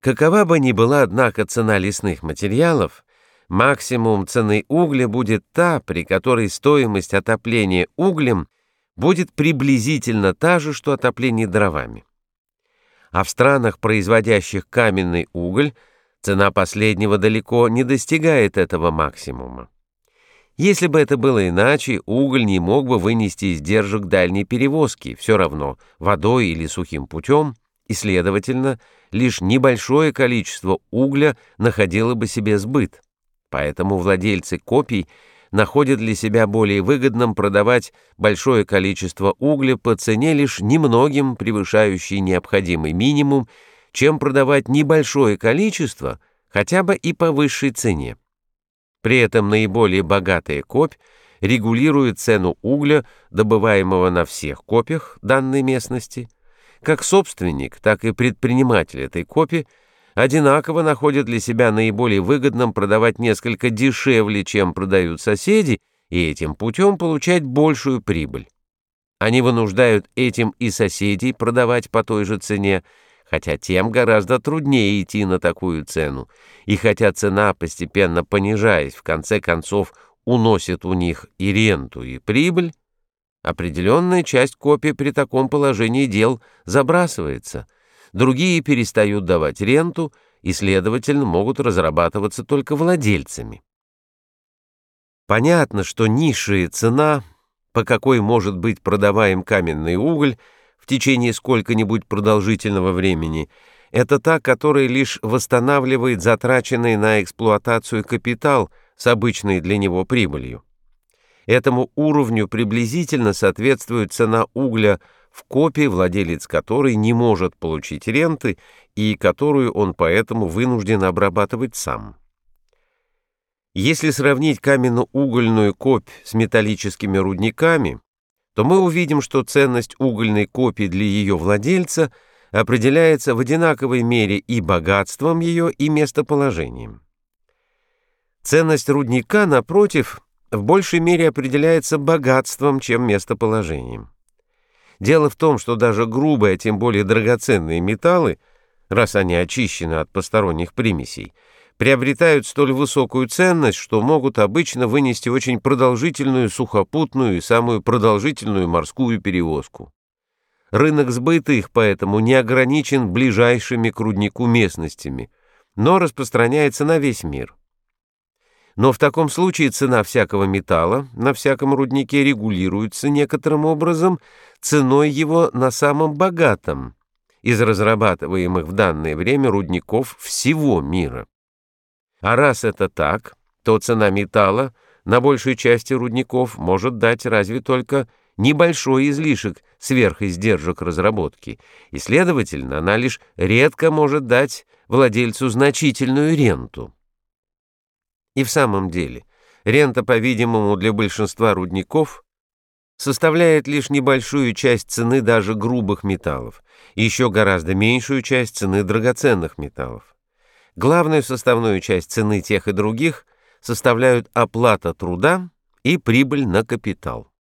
Какова бы ни была, однако, цена лесных материалов, максимум цены угля будет та, при которой стоимость отопления углем будет приблизительно та же, что отопление дровами. А в странах, производящих каменный уголь, цена последнего далеко не достигает этого максимума. Если бы это было иначе, уголь не мог бы вынести издержек дальней перевозки, все равно, водой или сухим путем, и, следовательно, лишь небольшое количество угля находило бы себе сбыт. Поэтому владельцы копий находят для себя более выгодным продавать большое количество угля по цене лишь немногим превышающей необходимый минимум, чем продавать небольшое количество хотя бы и по высшей цене. При этом наиболее богатая копь регулирует цену угля, добываемого на всех копиях данной местности – как собственник, так и предприниматель этой копи одинаково находят для себя наиболее выгодным продавать несколько дешевле, чем продают соседи, и этим путем получать большую прибыль. Они вынуждают этим и соседей продавать по той же цене, хотя тем гораздо труднее идти на такую цену, и хотя цена, постепенно понижаясь, в конце концов уносит у них и ренту, и прибыль, Определенная часть копий при таком положении дел забрасывается, другие перестают давать ренту и, следовательно, могут разрабатываться только владельцами. Понятно, что низшая цена, по какой может быть продаваем каменный уголь в течение сколько-нибудь продолжительного времени, это та, которая лишь восстанавливает затраченный на эксплуатацию капитал с обычной для него прибылью. Этому уровню приблизительно соответствует цена угля в копии, владелец которой не может получить ренты и которую он поэтому вынужден обрабатывать сам. Если сравнить каменно-угольную копь с металлическими рудниками, то мы увидим, что ценность угольной копии для ее владельца определяется в одинаковой мере и богатством ее, и местоположением. Ценность рудника, напротив, в большей мере определяется богатством, чем местоположением. Дело в том, что даже грубые, а тем более драгоценные металлы, раз они очищены от посторонних примесей, приобретают столь высокую ценность, что могут обычно вынести очень продолжительную сухопутную и самую продолжительную морскую перевозку. Рынок сбыта их поэтому не ограничен ближайшими к руднику местностями, но распространяется на весь мир. Но в таком случае цена всякого металла на всяком руднике регулируется некоторым образом ценой его на самом богатом из разрабатываемых в данное время рудников всего мира. А раз это так, то цена металла на большей части рудников может дать разве только небольшой излишек сверхиздержек разработки, и, следовательно, она лишь редко может дать владельцу значительную ренту. И в самом деле, рента, по-видимому, для большинства рудников составляет лишь небольшую часть цены даже грубых металлов, и еще гораздо меньшую часть цены драгоценных металлов. Главную составную часть цены тех и других составляют оплата труда и прибыль на капитал.